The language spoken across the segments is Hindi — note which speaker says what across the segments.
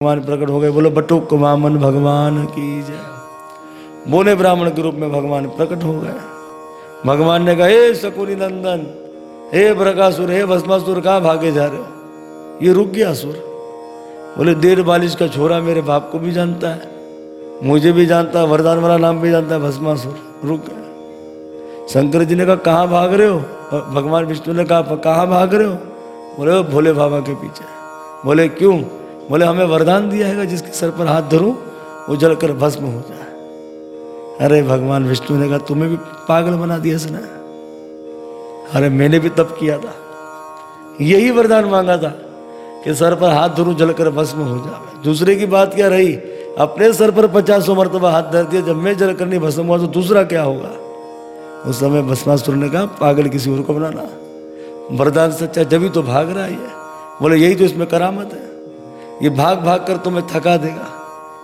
Speaker 1: भगवान प्रकट हो गए। बोलो, बटुक वामन भगवान की जय। बोले, ब्राह्मण के रूप में भगवान प्रकट हो गए। भगवान ने कहा, हे शकुनी नंदन, हे प्रकासुर हे भस्मासुर, कहाँ भागे जा रहे हो? ये रुक गया असुर बोले, देर बालिश का छोरा मेरे बाप को भी जानता है। मुझे भी जानता है, वरदान वाला नाम भी जानता है, भस्मासुर, रुक गया शंकर जी ने कहा, कहाँ भाग रहे हो? भगवान विष्णु ने कहा, कहाँ भाग रहे हो? बोले भोले बाबा के पीछे। बोले, क्यों? बोले, हमें वरदान दिया है जिसके सर पर हाथ धरूं, वो जलकर भस्म हो जाए। अरे भगवान, विष्णु ने कहा, तुम्हें भी पागल बना दिया इसने। अरे मैंने भी तप किया था। यही वरदान मांगा था कि सर पर हाथ धरूं, जलकर भस्म हो जाए। दूसरे की बात क्या रही? अपने सर पर पचासों मरतबा हाथ धर दिया, जब मैं जलकर नहीं भस्म हुआ तो दूसरा क्या होगा? उस समय भस्मासुर ने कहा, पागल किसी और को बनाना। वरदान सच्चा जब ही तो भाग रहा है बोले, यही तो इसमें करामत है। ये भाग भाग कर तुम्हें थका देगा।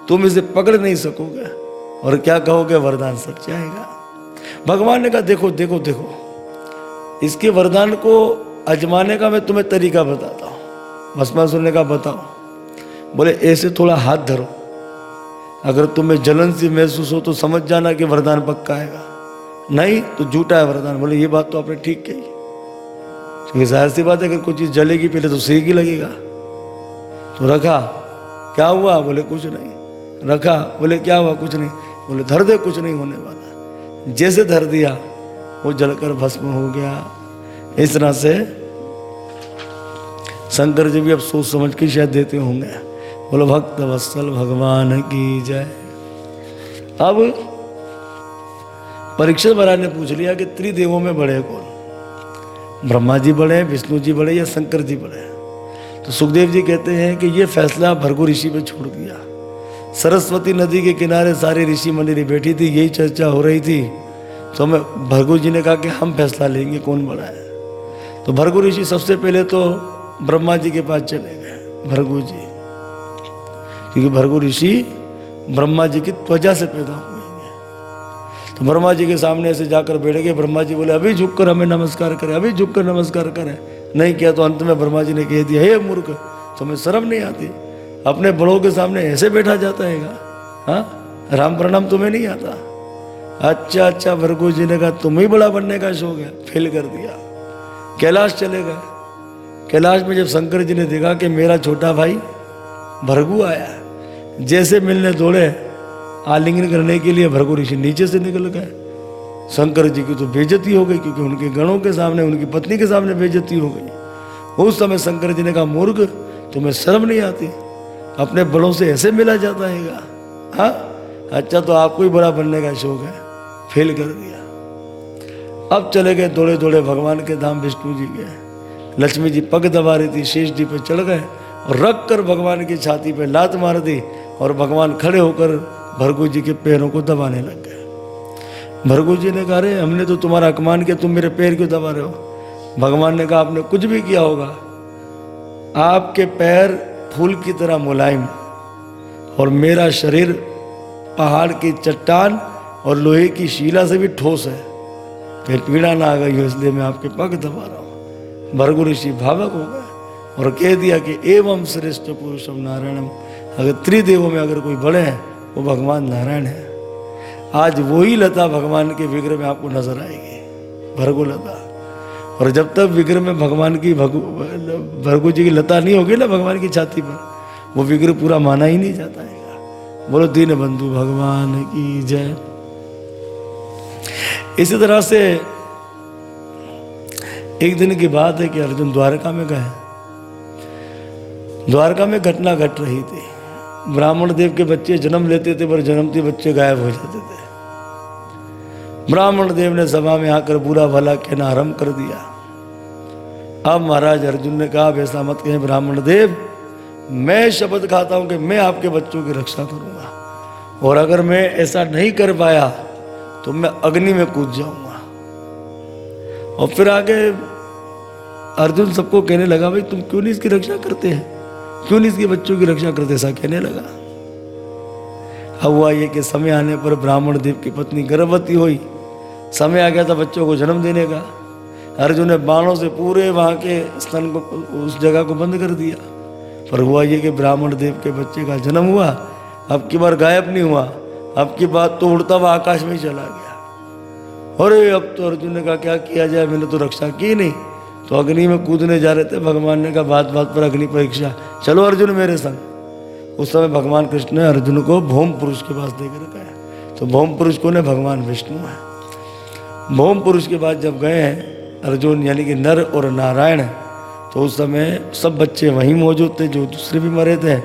Speaker 1: तुम इसे पकड़ नहीं सकोगे। और क्या कहोगे? वरदान सच जाएगा। भगवान ने कहा, देखो देखो देखो। इसके वरदान को अजमाने का मैं तुम्हें तरीका बताता हूँ। भस्मासुर ने कहा, बताओ। बोले, ऐसे थोड़ा हाथ धरो। अगर तुम्हें जलन सी महसूस हो तो समझ जाना कि वरदान पक्का आएगा। नहीं तो झूठा है वरदान। बोले, ये बात तो आपने ठीक कही। क्योंकि ज़ाहिर सी बात है, अगर कोई चीज़ जलेगी पहले तो सेक ही लगेगा। तो रखा, क्या हुआ? बोले, कुछ नहीं। रखा, बोले, क्या हुआ? कुछ नहीं। बोले, धर दे, कुछ नहीं होने वाला। जैसे धर दिया, वो जलकर भस्म हो गया। इस तरह से शंकर जी भी अब सोच समझ के शायद देते होंगे। बोलो, भक्त वत्सल भगवान की जय। अब परीक्षित महाराज ने पूछ लिया कि त्रिदेवों में बड़े कौन? ब्रह्मा जी बड़े, विष्णु जी बड़े या शंकर जी बड़े? तो सुखदेव जी कहते हैं कि ये फैसला भरगु ऋषि पे छोड़ दिया। सरस्वती नदी के किनारे सारे ऋषि मंडली बैठी थी, यही चर्चा हो रही थी। तो हमें भरगु जी ने कहा कि हम फैसला लेंगे, कौन बड़ा है? तो भरगु ऋषि सबसे पहले तो ब्रह्मा जी के पास चले गए, भरगु जी। क्योंकि भरगु ऋषि ब्रह्मा जी की त्वचा से पैदा हुए हैं। तो ब्रह्मा जी के सामने ऐसे जाकर बैठ गए, ब्रह्मा जी बोले, अभी झुककर हमें नमस्कार करें, अभी झुककर नमस्कार करें। नहीं किया तो अंत में ब्रह्मा जी ने कह दिया, हे मूर्ख, तुम्हें शर्म नहीं आती? अपने बड़ों के सामने ऐसे बैठा जाता है हाँ? राम प्रणाम तुम्हें नहीं आता? अच्छा अच्छा भरगु जी ने कहा, तुम ही बड़ा बनने का शौक है। फेल कर दिया। कैलाश चले गए। कैलाश में जब शंकर जी ने देखा कि मेरा छोटा भाई भरगु आया, जैसे मिलने दौड़े, आलिंगन करने के लिए भरगु ऋषि नीचे से निकल गए। शंकर जी की तो बेजती हो गई, क्योंकि उनके गणों के सामने, उनकी पत्नी के सामने बेजती हो गई। उस समय शंकर जी ने कहा, मूर्ख, तुम्हें शर्म नहीं आती? अपने बड़ों से ऐसे मिला जाता है हाँ? अच्छा तो आपको ही बड़ा बनने का शौक है। फेल कर दिया। अब चले गए दौड़े दौड़े भगवान के धाम विष्णु जी गए लक्ष्मी जी पग दबा रही थी, शेष जी पे चढ़ गए और रख कर भगवान की छाती पे लात मार दी और भगवान खड़े होकर भरगु जी के पैरों को दबाने लग गए। भरगु जी ने कहा, अरे, हमने तो तुम्हारा अपमान किया, तुम मेरे पैर क्यों दबा रहे हो? भगवान ने कहा, आपने कुछ भी किया होगा। आपके पैर फूल की तरह मुलायम और मेरा शरीर पहाड़ की चट्टान और लोहे की शीला से भी ठोस है। फिर पीड़ा ना आ गई हो, इसलिए मैं आपके पग दबा रहा हूँ। भरगु ऋषि भावक हो गए और कह दिया कि, एवं श्रेष्ठ पुरुषम नारायणम, अगर त्रिदेवों में अगर कोई बड़े हैं, वो भगवान नारायण है। आज वही लता भगवान के विग्रह में आपको नज़र आएगी। भरगु लता। और जब तक विग्रह में भगवान की भगु भरगु जी की लता नहीं होगी ना भगवान की छाती पर, वो विग्रह पूरा माना ही नहीं जाता है। बोलो, दीन बंधु भगवान की जय। इसी तरह से एक दिन की बात है कि अर्जुन द्वारका में गए। द्वारका में घटना घट गट रही थी। ब्राह्मण देव के बच्चे जन्म लेते थे, पर जन्मते बच्चे गायब हो जाते थे। ब्राह्मण देव ने सभा में आकर बुरा भला कहना आरंभ कर दिया। अब महाराज अर्जुन ने कहा ऐसा मत कहें ब्राह्मण देव, मैं शपथ खाता हूँ कि मैं आपके बच्चों की रक्षा करूँगा। और अगर मैं ऐसा नहीं कर पाया तो मैं अग्नि में कूद जाऊँगा। और फिर आगे अर्जुन सबको कहने लगा, भाई, तुम क्यों नहीं इसकी रक्षा करते हैं? क्यों नहीं इसके बच्चों की रक्षा करते? ऐसा कहने लगा। अब हुआ ये कि समय आने पर ब्राह्मण देव की पत्नी गर्भवती हुई। समय आ गया था बच्चों को जन्म देने का। अर्जुन ने बाणों से पूरे वहाँ के स्तन को, उस जगह को बंद कर दिया। पर हुआ ये कि ब्राह्मण देव के बच्चे का जन्म हुआ, अब की बार गायब नहीं हुआ, अब की बात तो उड़ता हुआ आकाश में ही चला गया। अरे, अब तो अर्जुन ने कहा, क्या किया जाए, मैंने तो रक्षा की नहीं। तो अग्नि में कूदने जा रहे थे, भगवान ने कहा, बात बात पर अग्नि परीक्षा। चलो अर्जुन मेरे संग। उस समय भगवान कृष्ण ने अर्जुन को भौम पुरुष के पास देकर गए तो भौम पुरुष को ने भगवान विष्णु है। भौम पुरुष के बाद जब गए हैं, अर्जुन यानी कि नर और नारायण तो उस समय सब बच्चे वहीं मौजूद थे जो दूसरे भी मरे थे।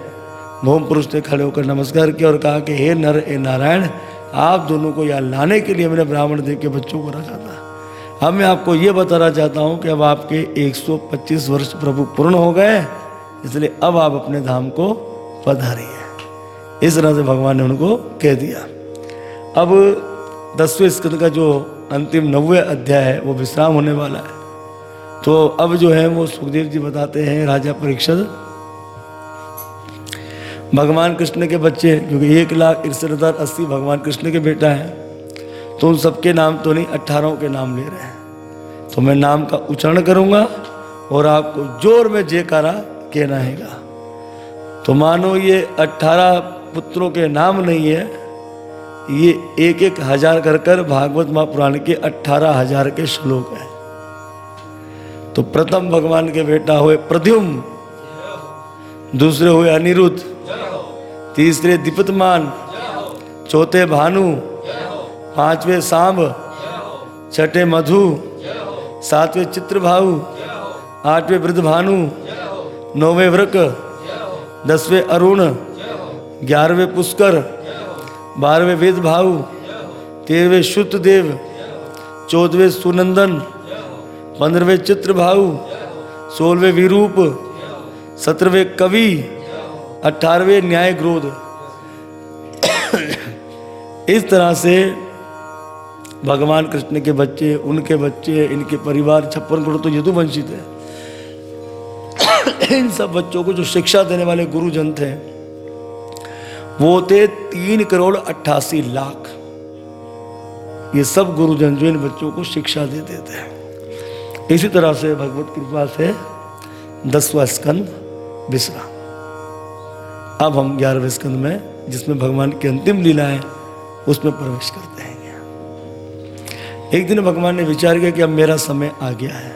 Speaker 1: भौम पुरुष ने खड़े होकर नमस्कार किया और कहा कि, हे नर ए नारायण, आप दोनों को यहाँ लाने के लिए मैंने ब्राह्मण देव के बच्चों को रखा था। अब मैं आपको ये बताना चाहता हूँ कि अब आपके 125 वर्ष प्रभु पूर्ण हो गए इसलिए अब आप अपने धाम को पधारिए। इस तरह से भगवान ने उनको कह दिया। अब दसवें स्कंद का जो अंतिम नब्बे अध्याय है, वो विश्राम होने वाला है। तो अब जो है वो सुखदेव जी बताते हैं, राजा परीक्षद। भगवान कृष्ण के बच्चे, क्योंकि एक लाख इकसठ हज़ार अस्सी भगवान कृष्ण के बेटा हैं तो उन सबके नाम तो नहीं, अट्ठारह के नाम ले रहे हैं। तो मैं नाम का उच्चारण करूँगा और आपको ज़ोर में जयकारा कहना हैगा तो मानो ये अट्ठारह पुत्रों के नाम नहीं है ये एक एक हज़ार कर कर भागवत महापुराण के अट्ठारह हज़ार के श्लोक हैं। तो प्रथम भगवान के बेटा हुए प्रद्युम, दूसरे हुए अनिरुद्ध, तीसरे दिपतमान, चौथे भानु, पांचवे सांब, छठे मधु, सातवें चित्रभाऊ, आठवें वृद्ध भानु नौवें वृक, दसवें अरुण, ग्यारहवें पुष्कर बारहवें वेद भाऊ, तेरहवें शुद्ध देव, चौदहवें सुनंदन, पंद्रहवें चित्रभाऊ सोलहवें विरूप, सत्रहवें कवि, अठारहवें न्याय क्रोध। इस तरह से भगवान कृष्ण के बच्चे, उनके बच्चे, इनके परिवार छप्पन करोड़ तो यदुवंशित है। इन सब बच्चों को जो शिक्षा देने वाले गुरुजन थे वो थे तीन करोड़ अट्ठासी लाख। ये सब गुरुजन जो इन बच्चों को शिक्षा दे देते थे इसी तरह से भगवत कृपा से दसवा स्कंद विश्राम अब हम ग्यारहवें स्कंद में, जिसमें भगवान की अंतिम लीला है उसमें प्रवेश करते हैं। एक दिन भगवान ने विचार किया कि अब मेरा समय आ गया है।